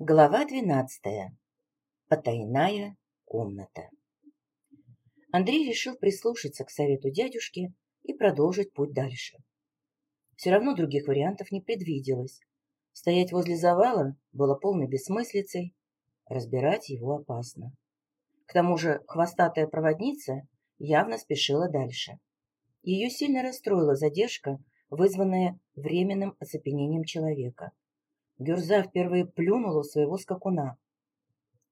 Глава двенадцатая. Потайная комната. Андрей решил прислушаться к совету дядюшки и продолжить путь дальше. Все равно других вариантов не предвиделось. Стоять возле завала было полной бессмыслицей, разбирать его опасно. К тому же хвостатая проводница явно спешила дальше. Ее сильно расстроила задержка, вызванная временным оцепенением человека – Гюрза впервые плюнула своего скакуна.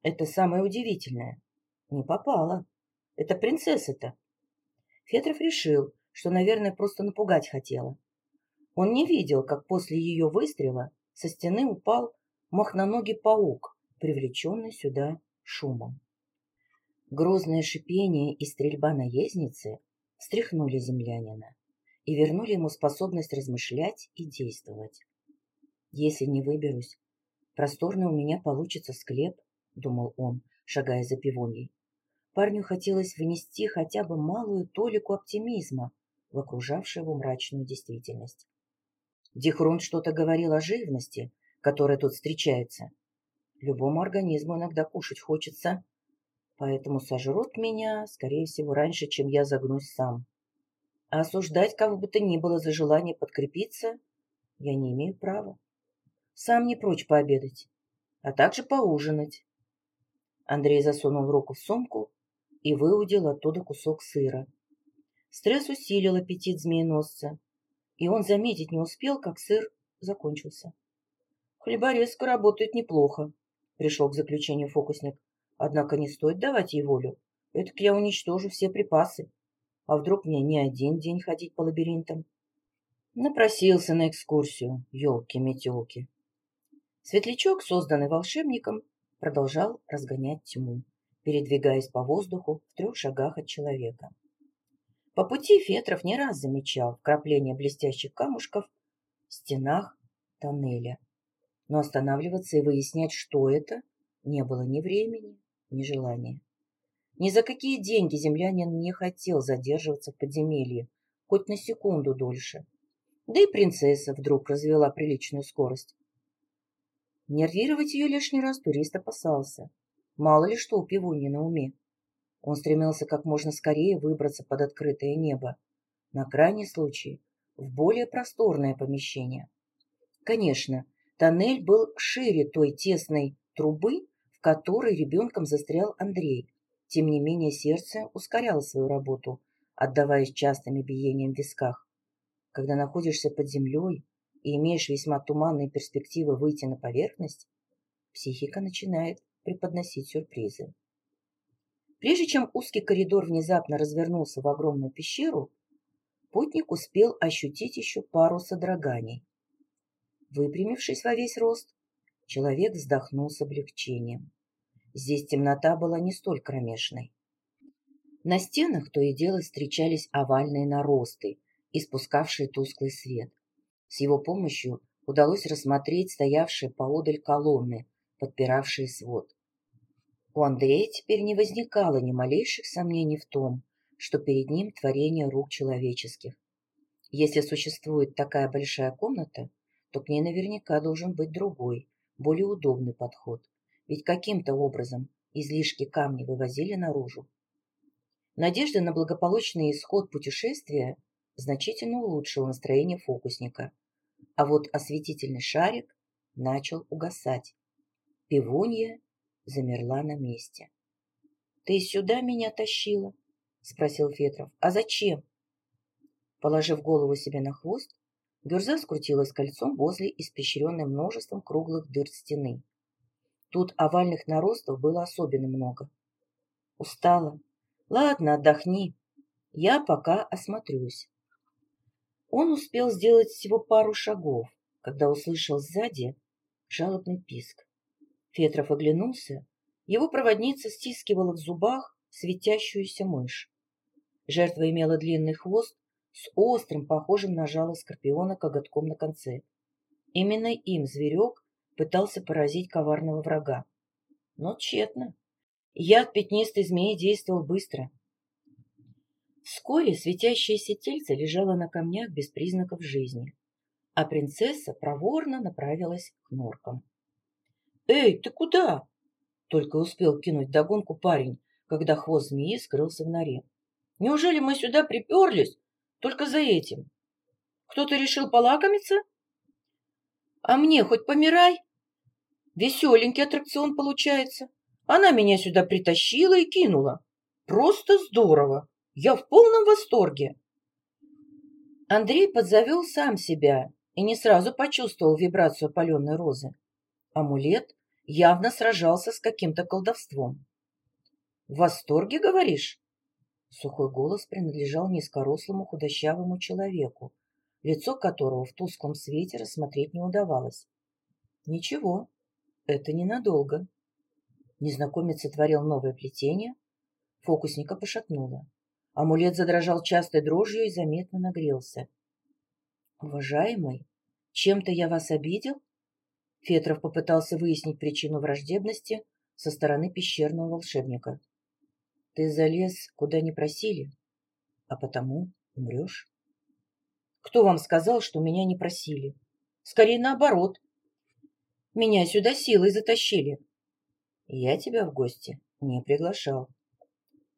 Это самое удивительное. Не попала. Это принцесса-то. Фетров решил, что, наверное, просто напугать хотела. Он не видел, как после ее выстрела со стены упал махноногий паук, привлеченный сюда шумом. Грозное шипение и стрельба наездницы встряхнули землянина и вернули ему способность размышлять и действовать. Если не выберусь, просторный у меня получится склеп, думал он, шагая за пивоньей. Парню хотелось внести хотя бы малую толику оптимизма в окружавшую его мрачную действительность. Дихрун что-то говорил о живности, которая тут встречается. Любому организму иногда кушать хочется, поэтому сожрут меня, скорее всего, раньше, чем я загнусь сам. А осуждать кого бы то ни было за желание подкрепиться я не имею права. Сам не прочь пообедать, а также поужинать. Андрей засунул руку в сумку и выудил оттуда кусок сыра. Стресс усилил аппетит змееносца, и он заметить не успел, как сыр закончился. Хлеборезка работает неплохо, пришел к заключению фокусник. Однако не стоит давать ей волю. Это я уничтожу все припасы. А вдруг мне не один день ходить по лабиринтам? Напросился на экскурсию, елки-метелки. Светлячок, созданный волшебником, продолжал разгонять тьму, передвигаясь по воздуху в трех шагах от человека. По пути Фетров не раз замечал вкрапления блестящих камушков в стенах тоннеля. Но останавливаться и выяснять, что это, не было ни времени, ни желания. Ни за какие деньги землянин не хотел задерживаться в подземелье, хоть на секунду дольше. Да и принцесса вдруг развела приличную скорость. Нервировать ее лишний раз турист опасался. Мало ли что у пивуни на уме. Он стремился как можно скорее выбраться под открытое небо. На крайний случай в более просторное помещение. Конечно, тоннель был шире той тесной трубы, в которой ребенком застрял Андрей. Тем не менее сердце ускоряло свою работу, отдаваясь частыми биениям в висках. Когда находишься под землей, и имеешь весьма туманные перспективы выйти на поверхность, психика начинает преподносить сюрпризы. Прежде чем узкий коридор внезапно развернулся в огромную пещеру, путник успел ощутить еще пару содроганий. Выпрямившись во весь рост, человек вздохнул с облегчением. Здесь темнота была не столь кромешной. На стенах то и дело встречались овальные наросты, испускавшие тусклый свет. С его помощью удалось рассмотреть стоявшие поодаль колонны, подпиравшие свод. У Андрея теперь не возникало ни малейших сомнений в том, что перед ним творение рук человеческих. Если существует такая большая комната, то к ней наверняка должен быть другой, более удобный подход, ведь каким-то образом излишки камня вывозили наружу. Надежда на благополучный исход путешествия значительно улучшила настроение фокусника а вот осветительный шарик начал угасать. Пивунья замерла на месте. — Ты сюда меня тащила? — спросил Фетров. — А зачем? Положив голову себе на хвост, Гюрза скрутилась кольцом возле испещренной множеством круглых дыр стены. Тут овальных наростов было особенно много. Устала. Ладно, отдохни. Я пока осмотрюсь. Он успел сделать всего пару шагов, когда услышал сзади жалобный писк. Фетров оглянулся. Его проводница стискивала в зубах светящуюся мышь. Жертва имела длинный хвост с острым, похожим на жало скорпиона, коготком на конце. Именно им зверек пытался поразить коварного врага. Но тщетно. Яд пятнистой змеи действовал быстро — Вскоре светящееся тельце лежало на камнях без признаков жизни, а принцесса проворно направилась к норкам. Эй, ты куда? Только успел кинуть догонку парень, когда хвост змеи скрылся в норе. Неужели мы сюда приперлись только за этим? Кто-то решил полакомиться? А мне хоть помирай. Веселенький аттракцион получается. Она меня сюда притащила и кинула. Просто здорово. Я в полном восторге. Андрей подзавел сам себя и не сразу почувствовал вибрацию опаленной розы. Амулет явно сражался с каким-то колдовством. «В восторге, говоришь?» Сухой голос принадлежал низкорослому худощавому человеку, лицо которого в тусклом свете рассмотреть не удавалось. «Ничего, это ненадолго». Незнакомец сотворил новое плетение, фокусника пошатнуло. Амулет задрожал частой дрожью и заметно нагрелся. «Уважаемый, чем-то я вас обидел?» Фетров попытался выяснить причину враждебности со стороны пещерного волшебника. «Ты залез, куда не просили, а потому умрешь». «Кто вам сказал, что меня не просили? Скорее наоборот. Меня сюда силой затащили». «Я тебя в гости не приглашал»,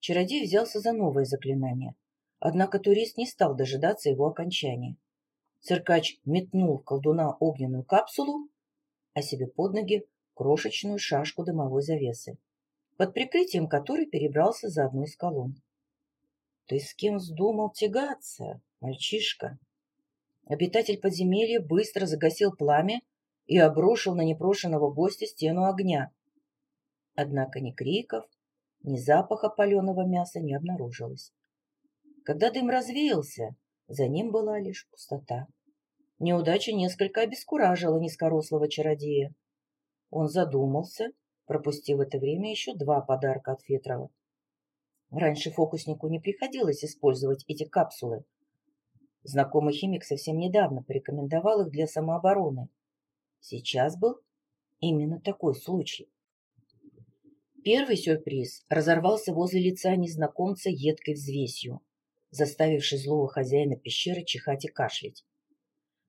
Чародей взялся за новое заклинание. Однако турист не стал дожидаться его окончания. Циркач метнул в колдуна огненную капсулу, а себе под ноги крошечную шашку дымовой завесы, под прикрытием которой перебрался за одну из колонн. — Ты с кем вздумал тягаться, мальчишка? Обитатель подземелья быстро загасил пламя и обрушил на непрошенного гостя стену огня. Однако ни криков, ни запаха паленого мяса не обнаружилось. Когда дым развеялся, за ним была лишь пустота. Неудача несколько обескуражила низкорослого чародея. Он задумался, пропустив в это время еще два подарка от Фетрова. Раньше фокуснику не приходилось использовать эти капсулы. Знакомый химик совсем недавно порекомендовал их для самообороны. Сейчас был именно такой случай. Первый сюрприз разорвался возле лица незнакомца едкой взвесью, заставивший злого хозяина пещеры чихать и кашлять.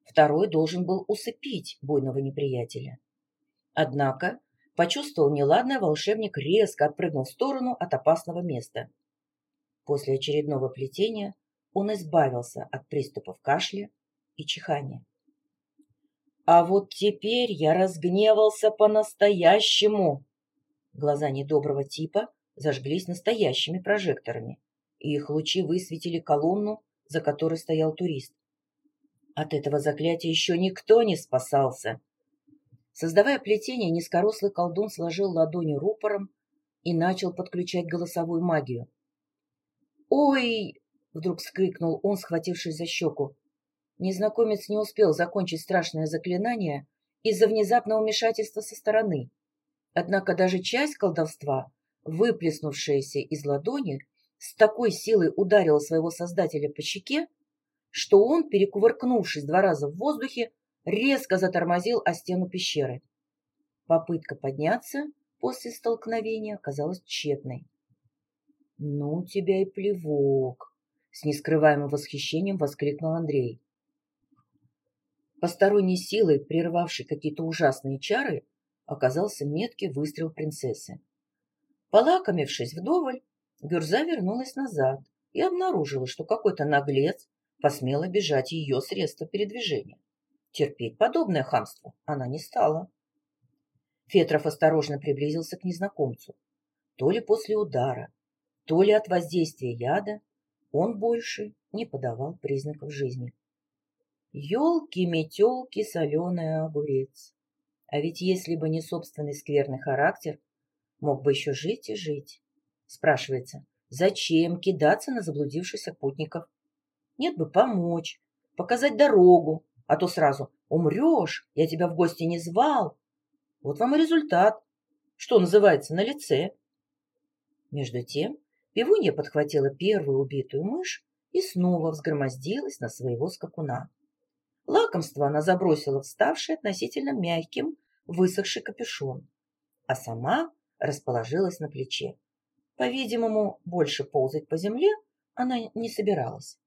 Второй должен был усыпить буйного неприятеля. Однако, почувствовал неладное, волшебник резко отпрыгнул в сторону от опасного места. После очередного плетения он избавился от приступов кашля и чихания. А вот теперь я разгневался по-настоящему, Глаза недоброго типа зажглись настоящими прожекторами, и их лучи высветили колонну, за которой стоял турист. От этого заклятия еще никто не спасался. Создавая плетение, низкорослый колдун сложил ладони рупором и начал подключать голосовую магию. «Ой!» — вдруг вскрикнул он, схватившись за щеку. Незнакомец не успел закончить страшное заклинание из-за внезапного вмешательства со стороны. Однако даже часть колдовства, выплеснувшаяся из ладони, с такой силой ударила своего создателя по щеке, что он, перекувыркнувшись два раза в воздухе, резко затормозил о стену пещеры. Попытка подняться после столкновения оказалась тщетной. «Ну тебя и плевок!» — с нескрываемым восхищением воскликнул Андрей. Посторонней силой, прервавшей какие-то ужасные чары, оказался меткий выстрел принцессы. Полакомившись вдоволь, Гюрза вернулась назад и обнаружила, что какой-то наглец посмел обижать ее средства передвижения. Терпеть подобное хамство она не стала. Фетров осторожно приблизился к незнакомцу. То ли после удара, то ли от воздействия яда он больше не подавал признаков жизни. Ёлки-метёлки, соленый огурец. А ведь если бы не собственный скверный характер, мог бы еще жить и жить. Спрашивается, зачем кидаться на заблудившихся путников? Нет бы помочь, показать дорогу, а то сразу «умрешь, я тебя в гости не звал». Вот вам и результат, что называется, на лице. Между тем пивунья подхватила первую убитую мышь и снова взгромоздилась на своего скакуна. Лакомство она забросила вставший относительно мягким, высохший капюшон, а сама расположилась на плече. По-видимому, больше ползать по земле она не собиралась.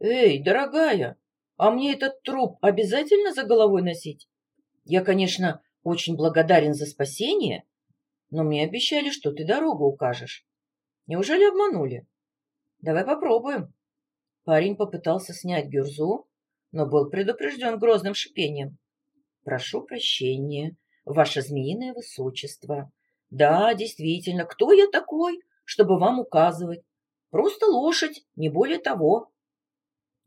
«Эй, дорогая, а мне этот труп обязательно за головой носить? Я, конечно, Очень благодарен за спасение, но мне обещали, что ты дорогу укажешь. Неужели обманули? Давай попробуем. Парень попытался снять гюрзу, но был предупрежден грозным шипением. Прошу прощения, ваше змеиное высочество. Да, действительно, кто я такой, чтобы вам указывать? Просто лошадь, не более того.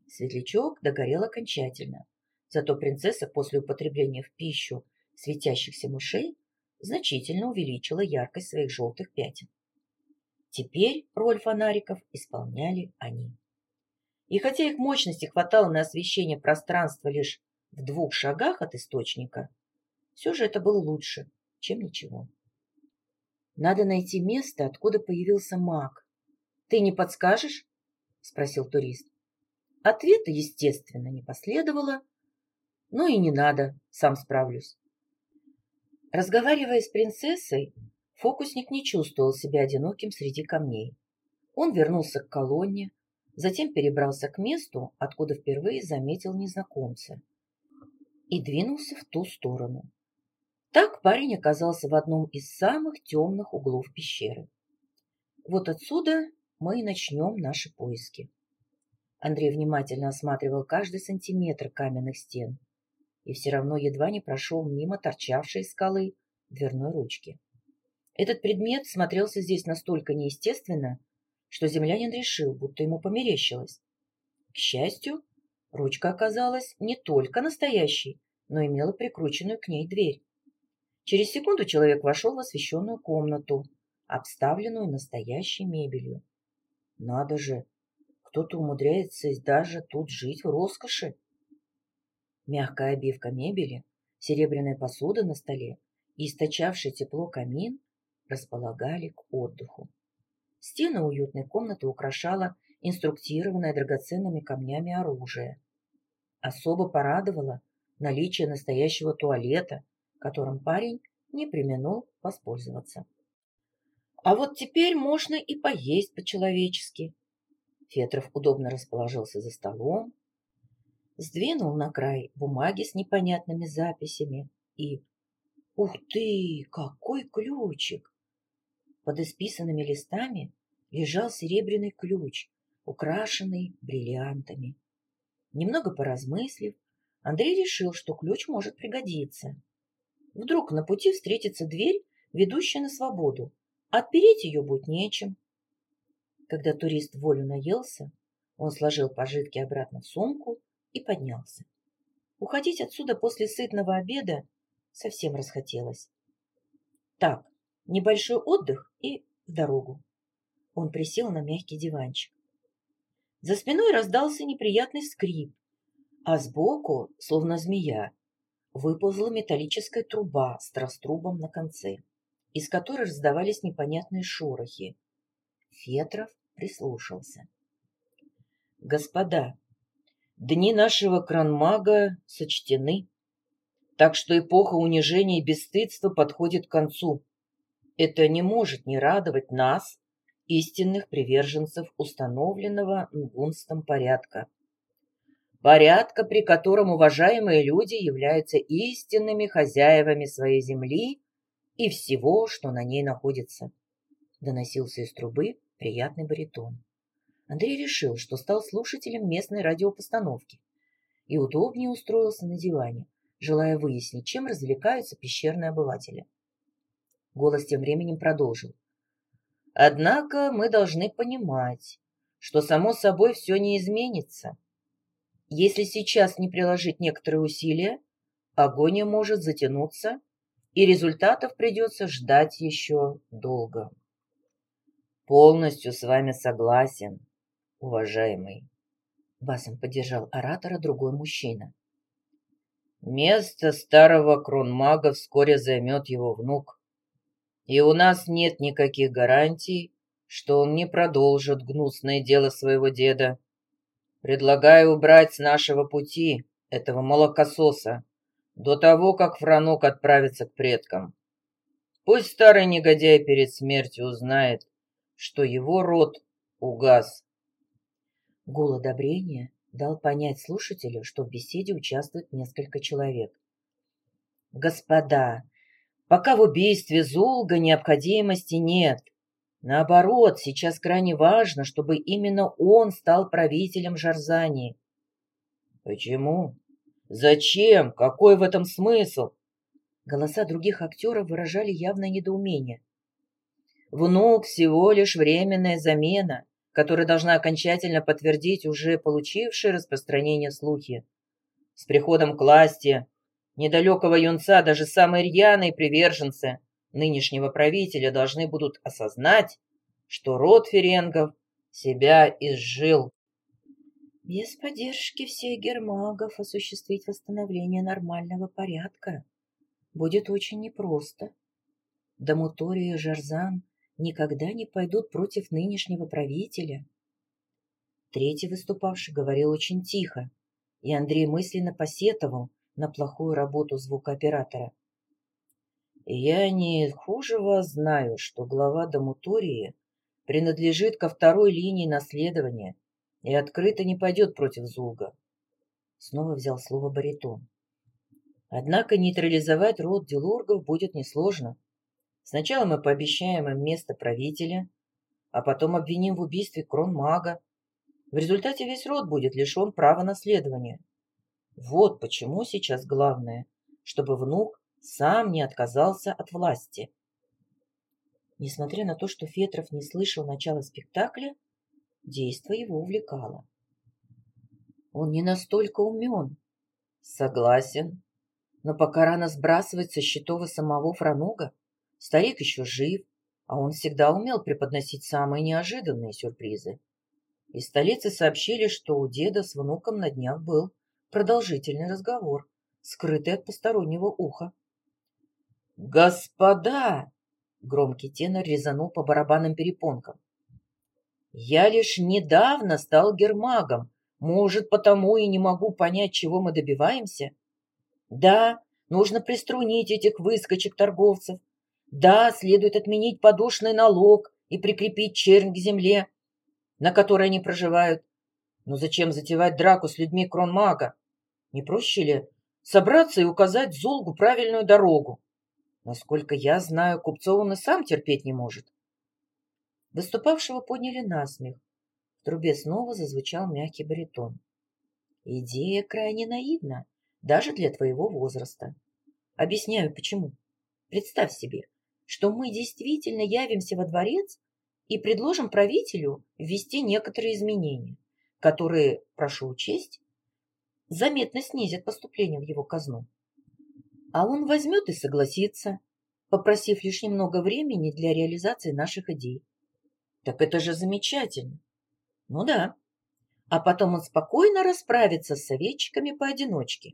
Светлячок догорел окончательно. Зато принцесса после употребления в пищу светящихся мышей значительно увеличила яркость своих желтых пятен. Теперь роль фонариков исполняли они. И хотя их мощности хватало на освещение пространства лишь в двух шагах от источника, все же это было лучше, чем ничего. Надо найти место, откуда появился маг. Ты не подскажешь? спросил турист. Ответа, естественно, не последовало. Ну и не надо, сам справлюсь. Разговаривая с принцессой, фокусник не чувствовал себя одиноким среди камней. Он вернулся к колонне, затем перебрался к месту, откуда впервые заметил незнакомца, и двинулся в ту сторону. Так парень оказался в одном из самых темных углов пещеры. Вот отсюда мы и начнем наши поиски. Андрей внимательно осматривал каждый сантиметр каменных стен и все равно едва не прошел мимо торчавшей скалы дверной ручки. Этот предмет смотрелся здесь настолько неестественно, что землянин решил, будто ему померещилось. К счастью, ручка оказалась не только настоящей, но имела прикрученную к ней дверь. Через секунду человек вошел в освещенную комнату, обставленную настоящей мебелью. Надо же, кто-то умудряется даже тут жить в роскоши. Мягкая обивка мебели, серебряная посуда на столе и источавший тепло камин располагали к отдыху. Стены уютной комнаты украшала инструктированное драгоценными камнями оружие. Особо порадовало наличие настоящего туалета, которым парень не применул воспользоваться. А вот теперь можно и поесть по-человечески. Фетров удобно расположился за столом, сдвинул на край бумаги с непонятными записями и... Ух ты, какой ключик! Под исписанными листами лежал серебряный ключ, украшенный бриллиантами. Немного поразмыслив, Андрей решил, что ключ может пригодиться. Вдруг на пути встретится дверь, ведущая на свободу. Отпереть ее будет нечем. Когда турист волю наелся, он сложил пожитки обратно в сумку и поднялся. Уходить отсюда после сытного обеда совсем расхотелось. Так, небольшой отдых и в дорогу. Он присел на мягкий диванчик. За спиной раздался неприятный скрип, а сбоку, словно змея, выползла металлическая труба с раструбом на конце, из которой раздавались непонятные шорохи. Фетров прислушался. «Господа, дни нашего кранмага сочтены, так что эпоха унижения и бесстыдства подходит к концу. Это не может не радовать нас, истинных приверженцев установленного Нгунстом порядка. Порядка, при котором уважаемые люди являются истинными хозяевами своей земли и всего, что на ней находится. Доносился из трубы приятный баритон. Андрей решил, что стал слушателем местной радиопостановки и удобнее устроился на диване, желая выяснить, чем развлекаются пещерные обыватели. Голос тем временем продолжил. Однако мы должны понимать, что само собой все не изменится. Если сейчас не приложить некоторые усилия, агония может затянуться, и результатов придется ждать еще долго. Полностью с вами согласен, уважаемый. Басом поддержал оратора другой мужчина. Место старого кронмага вскоре займет его внук и у нас нет никаких гарантий, что он не продолжит гнусное дело своего деда. Предлагаю убрать с нашего пути этого молокососа до того, как Франок отправится к предкам. Пусть старый негодяй перед смертью узнает, что его род угас. Гул одобрения дал понять слушателю, что в беседе участвует несколько человек. Господа, пока в убийстве Зулга необходимости нет. Наоборот, сейчас крайне важно, чтобы именно он стал правителем Жарзании. Почему? Зачем? Какой в этом смысл? Голоса других актеров выражали явное недоумение. Внук всего лишь временная замена, которая должна окончательно подтвердить уже получившие распространение слухи. С приходом к власти недалекого юнца даже самые рьяные приверженцы нынешнего правителя должны будут осознать, что род Ференгов себя изжил. Без поддержки всех гермагов осуществить восстановление нормального порядка будет очень непросто. Дамутория и Жарзан никогда не пойдут против нынешнего правителя. Третий выступавший говорил очень тихо, и Андрей мысленно посетовал на плохую работу звукооператора. «Я не хуже вас знаю, что глава Дамутории принадлежит ко второй линии наследования и открыто не пойдет против Зулга». Снова взял слово баритон. Однако нейтрализовать род Делургов будет несложно. Сначала мы пообещаем им место правителя, а потом обвиним в убийстве кронмага. В результате весь род будет лишен права наследования. Вот почему сейчас главное, чтобы внук сам не отказался от власти. Несмотря на то, что Фетров не слышал начала спектакля, действо его увлекало. Он не настолько умен. Согласен. Но пока рано сбрасывать со счетов самого Франуга, Старик еще жив, а он всегда умел преподносить самые неожиданные сюрпризы. Из столицы сообщили, что у деда с внуком на днях был продолжительный разговор, скрытый от постороннего уха. «Господа!» — громкий тенор резанул по барабанным перепонкам. «Я лишь недавно стал гермагом, может, потому и не могу понять, чего мы добиваемся. Да, нужно приструнить этих выскочек-торговцев, да, следует отменить подушный налог и прикрепить чернь к земле, на которой они проживают. Но зачем затевать драку с людьми кронмага? Не проще ли собраться и указать Зулгу правильную дорогу? Насколько я знаю, Купцов он и сам терпеть не может. Выступавшего подняли насмех. В трубе снова зазвучал мягкий баритон. Идея крайне наивна, даже для твоего возраста. Объясняю, почему. Представь себе, что мы действительно явимся во дворец и предложим правителю ввести некоторые изменения, которые, прошу учесть, заметно снизят поступление в его казну. А он возьмет и согласится, попросив лишь немного времени для реализации наших идей. Так это же замечательно. Ну да. А потом он спокойно расправится с советчиками поодиночке,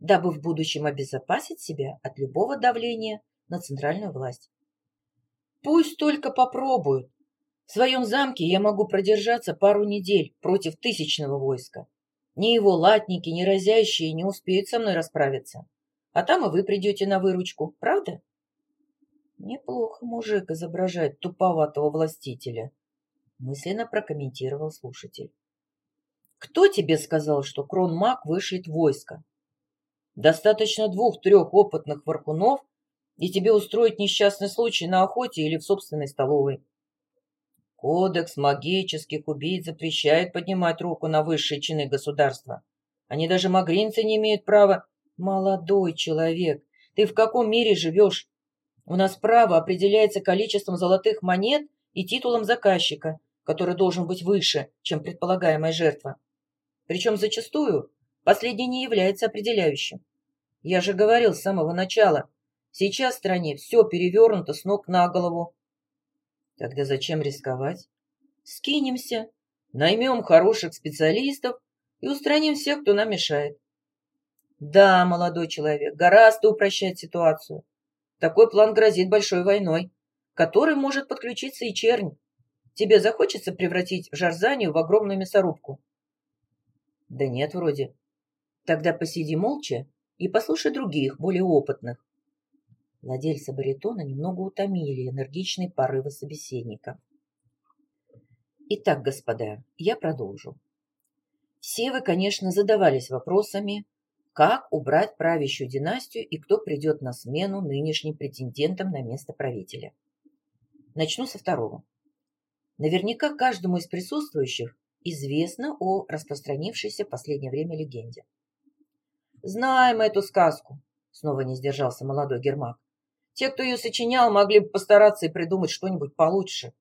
дабы в будущем обезопасить себя от любого давления на центральную власть. Пусть только попробуют. В своем замке я могу продержаться пару недель против тысячного войска. Ни его латники, ни разящие не успеют со мной расправиться. А там и вы придете на выручку, правда? Неплохо мужик изображает туповатого властителя, мысленно прокомментировал слушатель. Кто тебе сказал, что кронмаг вышлет войско? Достаточно двух-трех опытных вархунов и тебе устроить несчастный случай на охоте или в собственной столовой. Кодекс магических убийц запрещает поднимать руку на высшие чины государства. Они даже магринцы не имеют права. Молодой человек, ты в каком мире живешь? У нас право определяется количеством золотых монет и титулом заказчика, который должен быть выше, чем предполагаемая жертва. Причем зачастую последний не является определяющим. Я же говорил с самого начала, Сейчас в стране все перевернуто с ног на голову. Тогда зачем рисковать? Скинемся, наймем хороших специалистов и устраним всех, кто нам мешает. Да, молодой человек, гораздо упрощать ситуацию. Такой план грозит большой войной, которой может подключиться и чернь. Тебе захочется превратить Жарзанию в огромную мясорубку? Да нет, вроде. Тогда посиди молча и послушай других, более опытных. Владельца баритона немного утомили энергичные порывы собеседника. Итак, господа, я продолжу. Все вы, конечно, задавались вопросами, как убрать правящую династию и кто придет на смену нынешним претендентам на место правителя. Начну со второго. Наверняка каждому из присутствующих известно о распространившейся в последнее время легенде. «Знаем эту сказку», — снова не сдержался молодой Гермак. «Те, кто ее сочинял, могли бы постараться и придумать что-нибудь получше».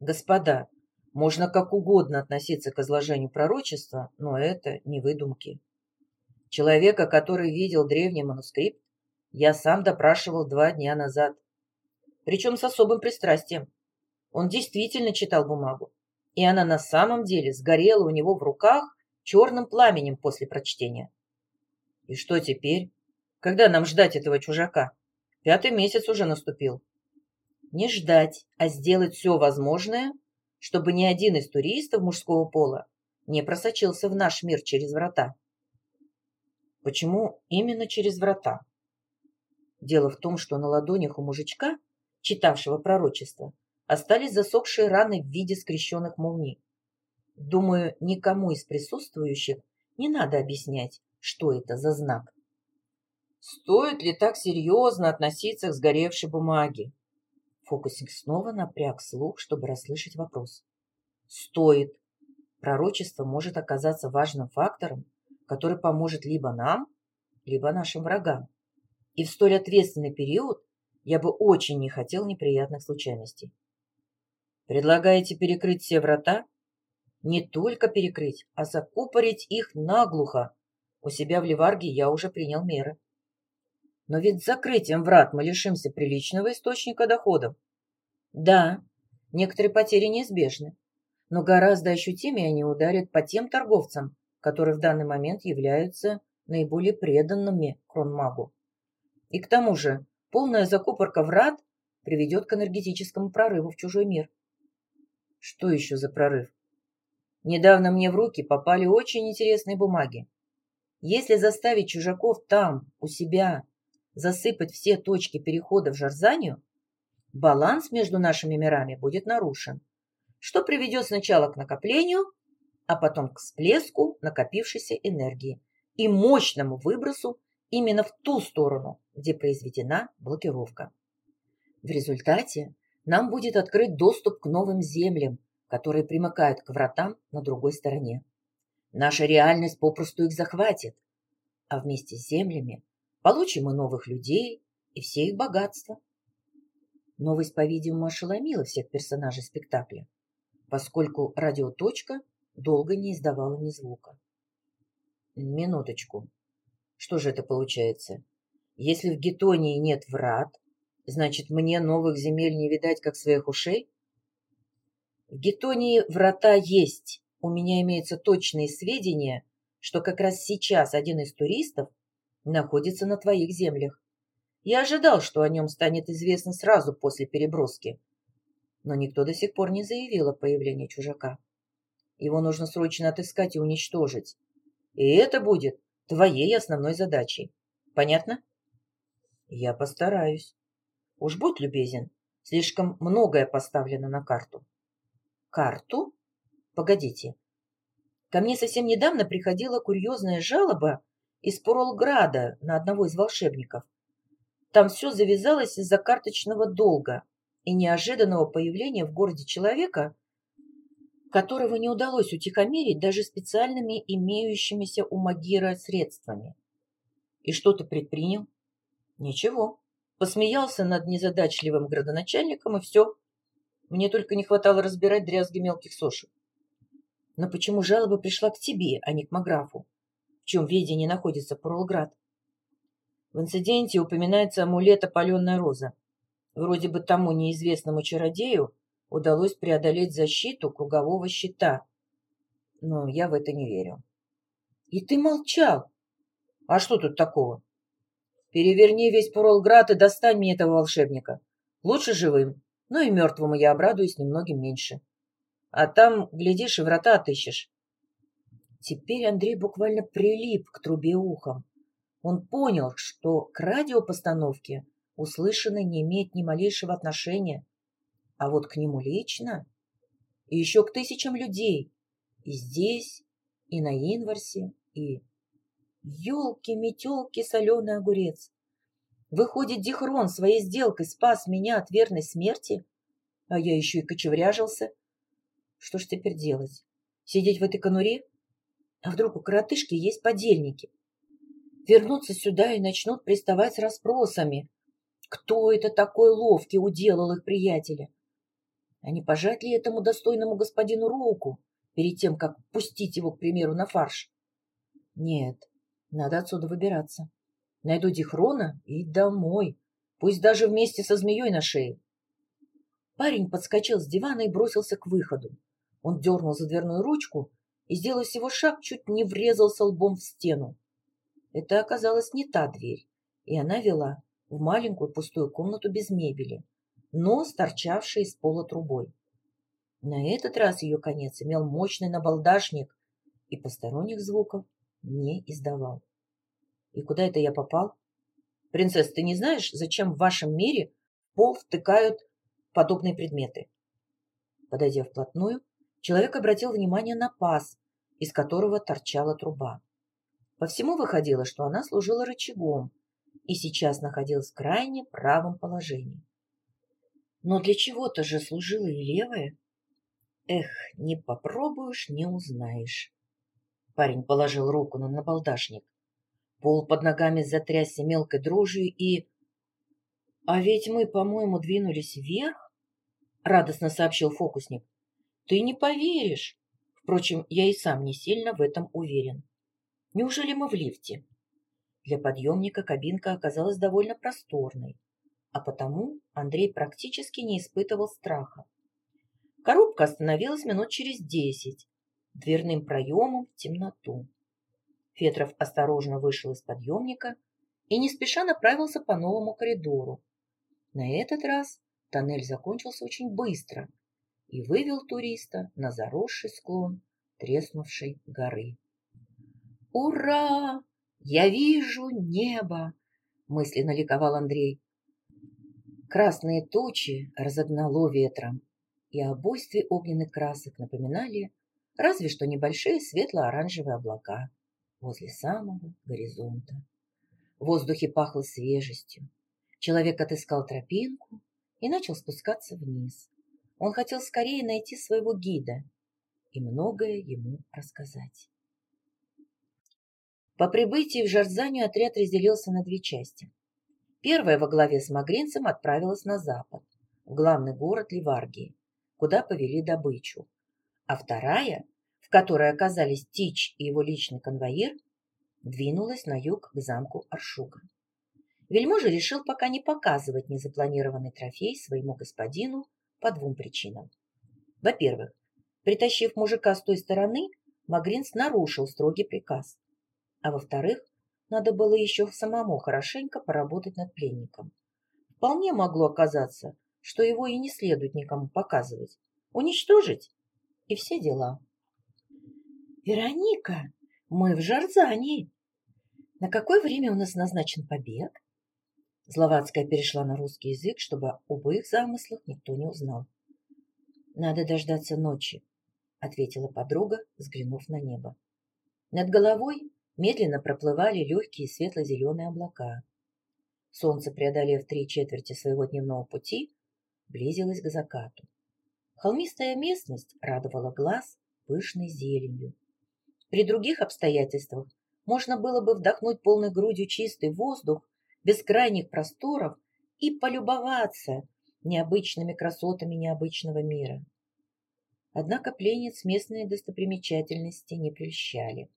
«Господа, можно как угодно относиться к изложению пророчества, но это не выдумки. Человека, который видел древний манускрипт, я сам допрашивал два дня назад. Причем с особым пристрастием. Он действительно читал бумагу, и она на самом деле сгорела у него в руках черным пламенем после прочтения. И что теперь? Когда нам ждать этого чужака? Пятый месяц уже наступил. Не ждать, а сделать все возможное, чтобы ни один из туристов мужского пола не просочился в наш мир через врата. Почему именно через врата? Дело в том, что на ладонях у мужичка, читавшего пророчество, остались засохшие раны в виде скрещенных молний. Думаю, никому из присутствующих не надо объяснять, что это за знак. Стоит ли так серьезно относиться к сгоревшей бумаге? Фокусник снова напряг слух, чтобы расслышать вопрос. Стоит. Пророчество может оказаться важным фактором, который поможет либо нам, либо нашим врагам. И в столь ответственный период я бы очень не хотел неприятных случайностей. Предлагаете перекрыть все врата? Не только перекрыть, а закупорить их наглухо. У себя в Ливарге я уже принял меры. Но ведь закрытием врат мы лишимся приличного источника доходов. Да, некоторые потери неизбежны, но гораздо ощутимее они ударят по тем торговцам, которые в данный момент являются наиболее преданными кронмагу. И к тому же полная закупорка врат приведет к энергетическому прорыву в чужой мир. Что еще за прорыв? Недавно мне в руки попали очень интересные бумаги. Если заставить чужаков там, у себя, засыпать все точки перехода в Жарзанию, баланс между нашими мирами будет нарушен, что приведет сначала к накоплению, а потом к всплеску накопившейся энергии и мощному выбросу именно в ту сторону, где произведена блокировка. В результате нам будет открыт доступ к новым землям, которые примыкают к вратам на другой стороне. Наша реальность попросту их захватит, а вместе с землями Получим мы новых людей и все их богатства. Новость, по-видимому, ошеломила всех персонажей спектакля, поскольку радиоточка долго не издавала ни звука. Минуточку. Что же это получается? Если в Гетонии нет врат, значит, мне новых земель не видать, как своих ушей? В Гетонии врата есть. У меня имеются точные сведения, что как раз сейчас один из туристов находится на твоих землях. Я ожидал, что о нем станет известно сразу после переброски. Но никто до сих пор не заявил о появлении чужака. Его нужно срочно отыскать и уничтожить. И это будет твоей основной задачей. Понятно? Я постараюсь. Уж будь любезен, слишком многое поставлено на карту. Карту? Погодите. Ко мне совсем недавно приходила курьезная жалоба из Поролграда на одного из волшебников. Там все завязалось из-за карточного долга и неожиданного появления в городе человека, которого не удалось утихомирить даже специальными имеющимися у Магира средствами. И что ты предпринял? Ничего. Посмеялся над незадачливым градоначальником, и все. Мне только не хватало разбирать дрязги мелких сошек. Но почему жалоба пришла к тебе, а не к Маграфу? В чем ведении находится Пурлград. В инциденте упоминается амулет «Опаленная роза». Вроде бы тому неизвестному чародею удалось преодолеть защиту кругового щита. Но я в это не верю. И ты молчал. А что тут такого? Переверни весь Пуролград и достань мне этого волшебника. Лучше живым, но и мертвому я обрадуюсь немногим меньше. А там, глядишь, и врата отыщешь. Теперь Андрей буквально прилип к трубе ухом. Он понял, что к радиопостановке услышанное не имеет ни малейшего отношения, а вот к нему лично и еще к тысячам людей и здесь, и на Инварсе, и... Ёлки-метёлки, соленый огурец. Выходит, Дихрон своей сделкой спас меня от верной смерти, а я еще и кочевряжился. Что ж теперь делать? Сидеть в этой конуре? А вдруг у коротышки есть подельники? Вернутся сюда и начнут приставать с расспросами. Кто это такой ловкий уделал их приятеля? А не пожать ли этому достойному господину руку перед тем, как пустить его, к примеру, на фарш? Нет, надо отсюда выбираться. Найду Дихрона и домой, пусть даже вместе со змеей на шее. Парень подскочил с дивана и бросился к выходу. Он дернул за дверную ручку и, сделав всего шаг, чуть не врезался лбом в стену. Это оказалась не та дверь, и она вела в маленькую пустую комнату без мебели, но с из пола трубой. На этот раз ее конец имел мощный набалдашник и посторонних звуков не издавал. И куда это я попал? Принцесса, ты не знаешь, зачем в вашем мире пол втыкают подобные предметы? Подойдя вплотную, человек обратил внимание на паз, из которого торчала труба. По всему выходило, что она служила рычагом и сейчас находилась в крайне правом положении. Но для чего-то же служила и левая. Эх, не попробуешь, не узнаешь. Парень положил руку на набалдашник. Пол под ногами затрясся мелкой дрожью и... — А ведь мы, по-моему, двинулись вверх, — радостно сообщил фокусник. — Ты не поверишь. Впрочем, я и сам не сильно в этом уверен. Неужели мы в лифте? Для подъемника кабинка оказалась довольно просторной, а потому Андрей практически не испытывал страха. Коробка остановилась минут через десять, дверным проемом в темноту. Фетров осторожно вышел из подъемника и не спеша направился по новому коридору. На этот раз тоннель закончился очень быстро и вывел туриста на заросший склон треснувшей горы. «Ура! Я вижу небо!» — мысленно ликовал Андрей. Красные тучи разогнало ветром, и о буйстве огненных красок напоминали разве что небольшие светло-оранжевые облака возле самого горизонта. В воздухе пахло свежестью. Человек отыскал тропинку и начал спускаться вниз. Он хотел скорее найти своего гида и многое ему рассказать. По прибытии в Жарзанию отряд разделился на две части. Первая во главе с Магринцем отправилась на запад, в главный город Ливаргии, куда повели добычу, а вторая, в которой оказались Тич и его личный конвоир, двинулась на юг к замку Аршуга. Вельможа решил пока не показывать незапланированный трофей своему господину по двум причинам. Во-первых, притащив мужика с той стороны, Магринс нарушил строгий приказ. А во-вторых, надо было еще самому хорошенько поработать над пленником. Вполне могло оказаться, что его и не следует никому показывать. Уничтожить и все дела. «Вероника, мы в Жарзании. На какое время у нас назначен побег?» Зловацкая перешла на русский язык, чтобы об их замыслах никто не узнал. «Надо дождаться ночи», — ответила подруга, взглянув на небо. Над головой медленно проплывали легкие светло-зеленые облака. Солнце, преодолев три четверти своего дневного пути, близилось к закату. Холмистая местность радовала глаз пышной зеленью. При других обстоятельствах можно было бы вдохнуть полной грудью чистый воздух бескрайних просторов и полюбоваться необычными красотами необычного мира. Однако пленниц местные достопримечательности не прельщали.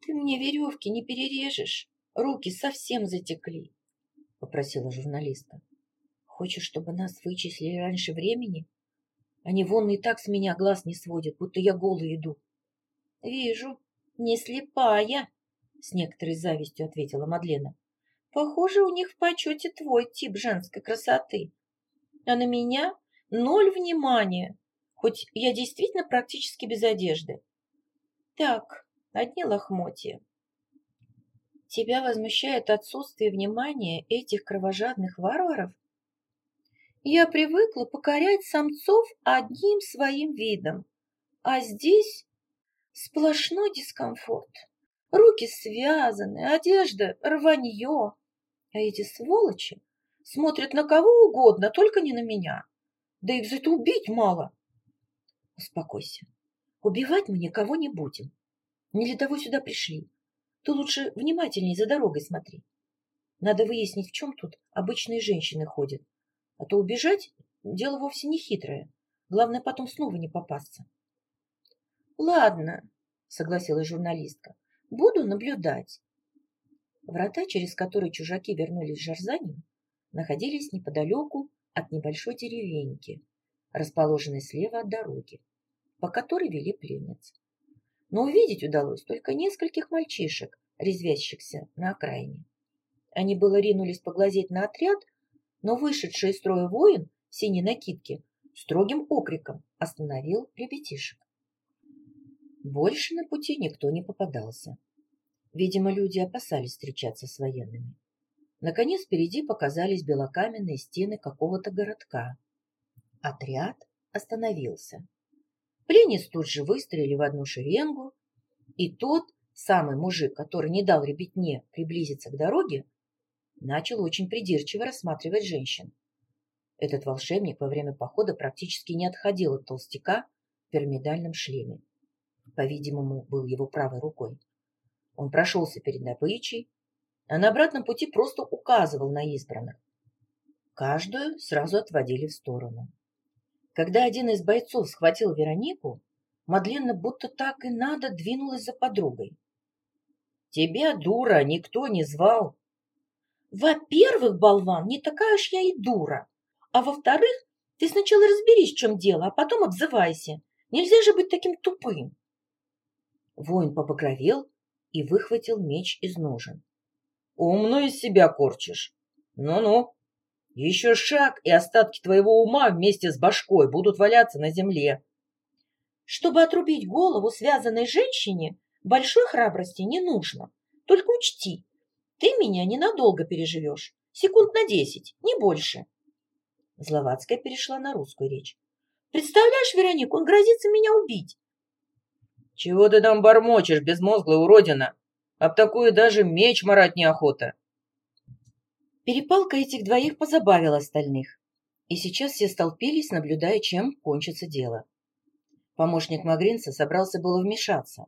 «Ты мне веревки не перережешь, руки совсем затекли», — попросила журналистка. «Хочешь, чтобы нас вычислили раньше времени?» Они вон и так с меня глаз не сводят, будто я голый иду. — Вижу, не слепая, — с некоторой завистью ответила Мадлена. — Похоже, у них в почете твой тип женской красоты. А на меня ноль внимания, хоть я действительно практически без одежды. Так, одни лохмотья. Тебя возмущает отсутствие внимания этих кровожадных варваров? — я привыкла покорять самцов одним своим видом, а здесь сплошной дискомфорт. Руки связаны, одежда рванье. А эти сволочи смотрят на кого угодно, только не на меня. Да их за это убить мало. Успокойся. Убивать мы никого не будем. Не для того сюда пришли. Ты лучше внимательней за дорогой смотри. Надо выяснить, в чем тут обычные женщины ходят. А то убежать – дело вовсе не хитрое. Главное, потом снова не попасться. — Ладно, — согласилась журналистка, — буду наблюдать. Врата, через которые чужаки вернулись в Жарзанию, находились неподалеку от небольшой деревеньки, расположенной слева от дороги, по которой вели пленниц но увидеть удалось только нескольких мальчишек, резвящихся на окраине. Они было ринулись поглазеть на отряд, но вышедший из строя воин в синей накидке строгим окриком остановил ребятишек. Больше на пути никто не попадался. Видимо, люди опасались встречаться с военными. Наконец впереди показались белокаменные стены какого-то городка. Отряд остановился. Пленниц тут же выстроили в одну шеренгу, и тот самый мужик, который не дал ребятне приблизиться к дороге, начал очень придирчиво рассматривать женщин. Этот волшебник во время похода практически не отходил от толстяка в пирамидальном шлеме. По-видимому, был его правой рукой. Он прошелся перед добычей, а на обратном пути просто указывал на избранных. Каждую сразу отводили в сторону. Когда один из бойцов схватил Веронику, Мадлена будто так и надо двинулась за подругой. «Тебя, дура, никто не звал!» «Во-первых, болван, не такая уж я и дура. А во-вторых, ты сначала разберись, в чем дело, а потом обзывайся. Нельзя же быть таким тупым!» Воин побагровел и выхватил меч из ножен. «Умно из себя корчишь. Ну-ну, еще шаг, и остатки твоего ума вместе с башкой будут валяться на земле. Чтобы отрубить голову связанной женщине, большой храбрости не нужно. Только учти, ты меня ненадолго переживешь. Секунд на десять, не больше. Зловацкая перешла на русскую речь. Представляешь, Вероник, он грозится меня убить. Чего ты там бормочешь, безмозглая уродина? Об такую даже меч марать неохота. Перепалка этих двоих позабавила остальных, и сейчас все столпились, наблюдая, чем кончится дело. Помощник Магринца собрался было вмешаться,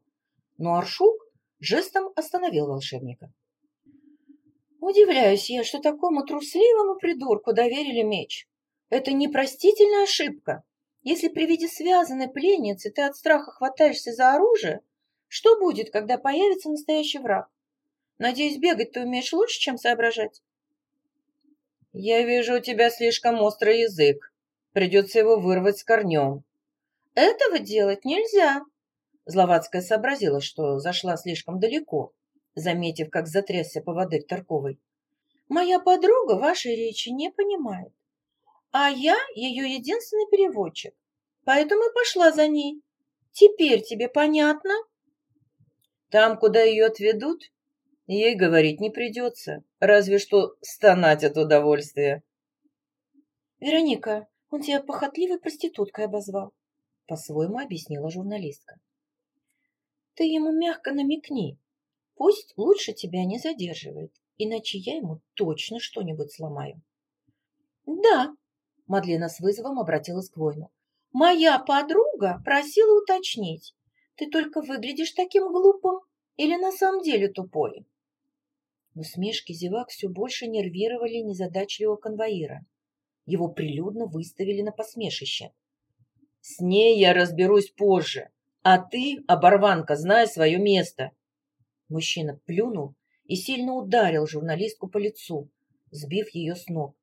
но Аршук жестом остановил волшебника. «Удивляюсь я, что такому трусливому придурку доверили меч. Это непростительная ошибка. Если при виде связанной пленницы ты от страха хватаешься за оружие, что будет, когда появится настоящий враг? Надеюсь, бегать ты умеешь лучше, чем соображать?» «Я вижу у тебя слишком острый язык. Придется его вырвать с корнем». «Этого делать нельзя». Зловацкая сообразила, что зашла слишком далеко, заметив, как затрясся поводырь Тарковой. «Моя подруга вашей речи не понимает, а я ее единственный переводчик, поэтому и пошла за ней. Теперь тебе понятно?» «Там, куда ее отведут, Ей говорить не придется, разве что стонать от удовольствия. «Вероника, он тебя похотливой проституткой обозвал», — по-своему объяснила журналистка. «Ты ему мягко намекни. Пусть лучше тебя не задерживает, иначе я ему точно что-нибудь сломаю». «Да», — Мадлена с вызовом обратилась к воину. «Моя подруга просила уточнить. Ты только выглядишь таким глупым или на самом деле тупой?» Усмешки зевак все больше нервировали незадачливого конвоира. Его прилюдно выставили на посмешище. «С ней я разберусь позже, а ты, оборванка, знай свое место!» Мужчина плюнул и сильно ударил журналистку по лицу, сбив ее с ног.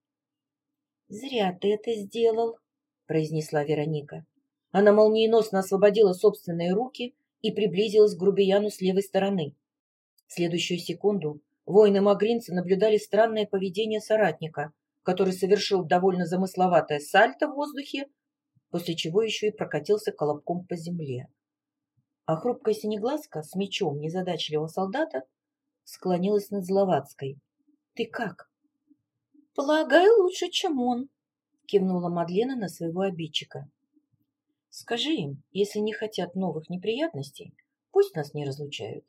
«Зря ты это сделал», — произнесла Вероника. Она молниеносно освободила собственные руки и приблизилась к грубияну с левой стороны. В следующую секунду Воины-магринцы наблюдали странное поведение соратника, который совершил довольно замысловатое сальто в воздухе, после чего еще и прокатился колобком по земле. А хрупкая синеглазка с мечом незадачливого солдата склонилась над Зловацкой. — Ты как? — Полагаю, лучше, чем он, — кивнула Мадлена на своего обидчика. — Скажи им, если не хотят новых неприятностей, пусть нас не разлучают.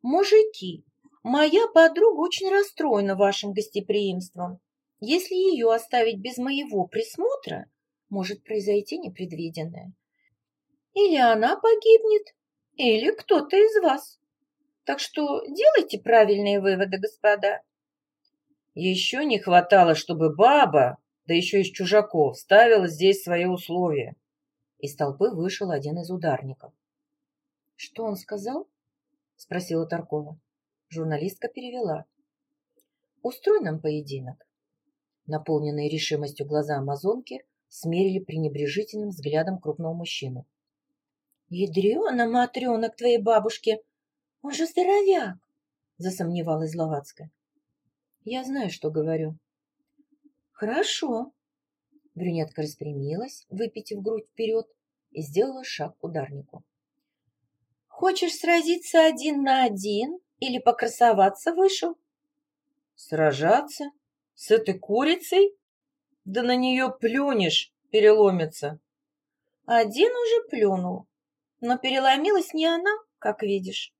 Мужики, моя подруга очень расстроена вашим гостеприимством. Если ее оставить без моего присмотра, может произойти непредвиденное. Или она погибнет, или кто-то из вас. Так что делайте правильные выводы, господа. Еще не хватало, чтобы баба, да еще из чужаков, ставила здесь свои условия. Из толпы вышел один из ударников. — Что он сказал? — спросила Таркова. Журналистка перевела. — Устрой нам поединок. Наполненные решимостью глаза амазонки смерили пренебрежительным взглядом крупного мужчину. — Ядрена, матрена, к твоей бабушке! Он же здоровяк! — засомневалась Зловацкая. — Я знаю, что говорю. — Хорошо. Брюнетка распрямилась, выпитив грудь вперед, и сделала шаг к ударнику. — Хочешь сразиться один на один или покрасоваться вышел? — Сражаться? С этой курицей? Да на нее плюнешь, переломится. Один уже плюнул, но переломилась не она, как видишь.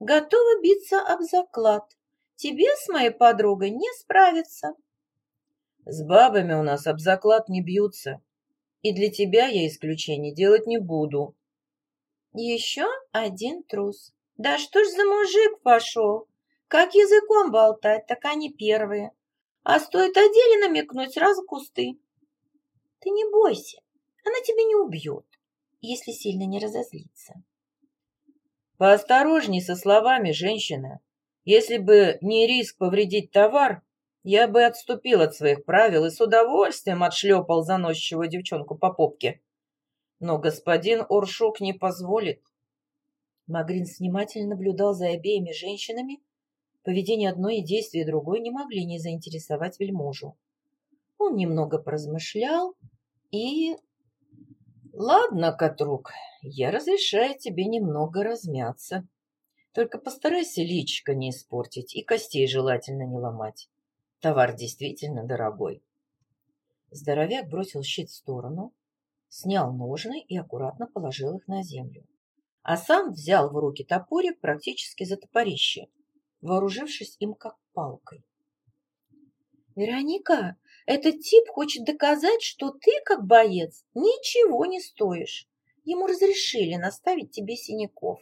Готова биться об заклад. Тебе с моей подругой не справиться. С бабами у нас об заклад не бьются. И для тебя я исключений делать не буду. Еще один трус. Да что ж за мужик пошел? Как языком болтать, так они первые. А стоит о намекнуть, сразу кусты. Ты не бойся, она тебя не убьет, если сильно не разозлится. Поосторожней со словами, женщина. Если бы не риск повредить товар, я бы отступил от своих правил и с удовольствием отшлепал заносчивую девчонку по попке. Но господин Оршук не позволит. Магрин внимательно наблюдал за обеими женщинами, Поведение одной и действия другой не могли не заинтересовать вельможу. Он немного поразмышлял и... «Ладно, Катрук, я разрешаю тебе немного размяться. Только постарайся личико не испортить и костей желательно не ломать. Товар действительно дорогой». Здоровяк бросил щит в сторону, снял ножны и аккуратно положил их на землю. А сам взял в руки топорик практически за топорище – вооружившись им как палкой. «Вероника, этот тип хочет доказать, что ты, как боец, ничего не стоишь. Ему разрешили наставить тебе синяков.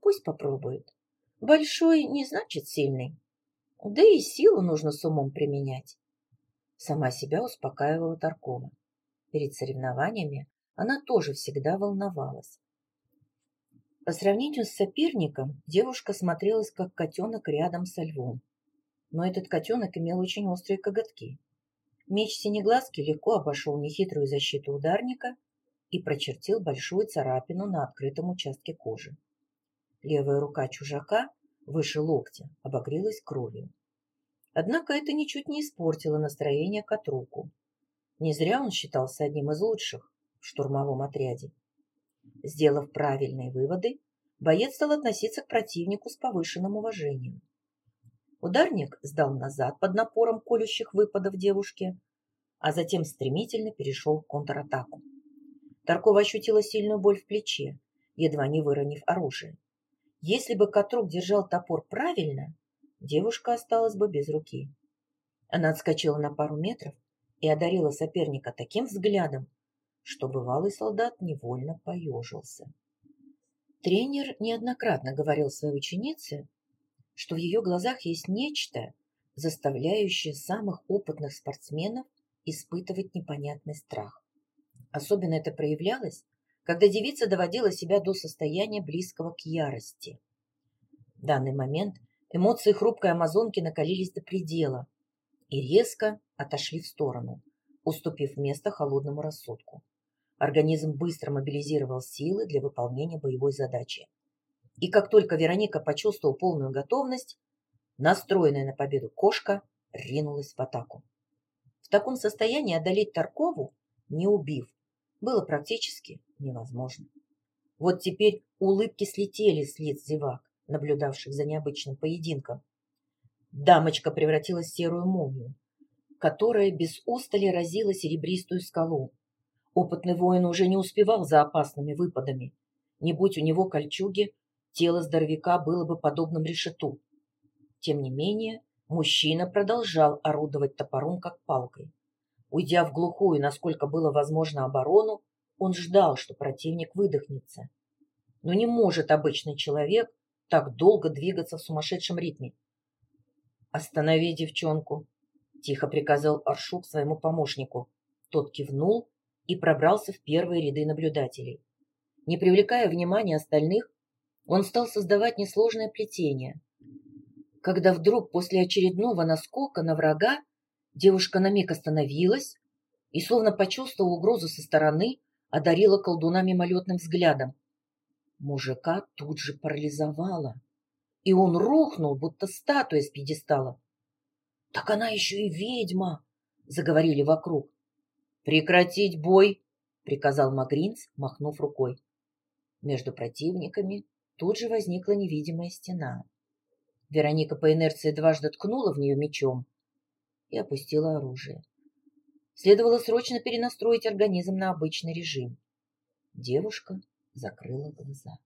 Пусть попробует. Большой не значит сильный. Да и силу нужно с умом применять. Сама себя успокаивала Таркова. Перед соревнованиями она тоже всегда волновалась. По сравнению с соперником, девушка смотрелась как котенок рядом со львом. Но этот котенок имел очень острые коготки. Меч синеглазки легко обошел нехитрую защиту ударника и прочертил большую царапину на открытом участке кожи. Левая рука чужака, выше локтя, обогрелась кровью. Однако это ничуть не испортило настроение Катруку. Не зря он считался одним из лучших в штурмовом отряде. Сделав правильные выводы, боец стал относиться к противнику с повышенным уважением. Ударник сдал назад под напором колющих выпадов девушки, а затем стремительно перешел в контратаку. Таркова ощутила сильную боль в плече, едва не выронив оружие. Если бы Катрук держал топор правильно, девушка осталась бы без руки. Она отскочила на пару метров и одарила соперника таким взглядом, что бывалый солдат невольно поежился. Тренер неоднократно говорил своей ученице, что в ее глазах есть нечто, заставляющее самых опытных спортсменов испытывать непонятный страх. Особенно это проявлялось, когда девица доводила себя до состояния близкого к ярости. В данный момент эмоции хрупкой амазонки накалились до предела и резко отошли в сторону, уступив место холодному рассудку. Организм быстро мобилизировал силы для выполнения боевой задачи. И как только Вероника почувствовала полную готовность, настроенная на победу кошка ринулась в атаку. В таком состоянии одолеть Таркову, не убив, было практически невозможно. Вот теперь улыбки слетели с лиц зевак, наблюдавших за необычным поединком. Дамочка превратилась в серую молнию, которая без устали разила серебристую скалу, Опытный воин уже не успевал за опасными выпадами. Не будь у него кольчуги, тело здоровяка было бы подобным решету. Тем не менее, мужчина продолжал орудовать топором, как палкой. Уйдя в глухую, насколько было возможно, оборону, он ждал, что противник выдохнется. Но не может обычный человек так долго двигаться в сумасшедшем ритме. «Останови девчонку», — тихо приказал Аршук своему помощнику. Тот кивнул и пробрался в первые ряды наблюдателей. Не привлекая внимания остальных, он стал создавать несложное плетение. Когда вдруг после очередного наскока на врага девушка на миг остановилась и, словно почувствовав угрозу со стороны, одарила колдуна мимолетным взглядом. Мужика тут же парализовало, и он рухнул, будто статуя с пьедестала. — Так она еще и ведьма! — заговорили вокруг. — Прекратить бой! — приказал Магринц, махнув рукой. Между противниками тут же возникла невидимая стена. Вероника по инерции дважды ткнула в нее мечом и опустила оружие. Следовало срочно перенастроить организм на обычный режим. Девушка закрыла глаза.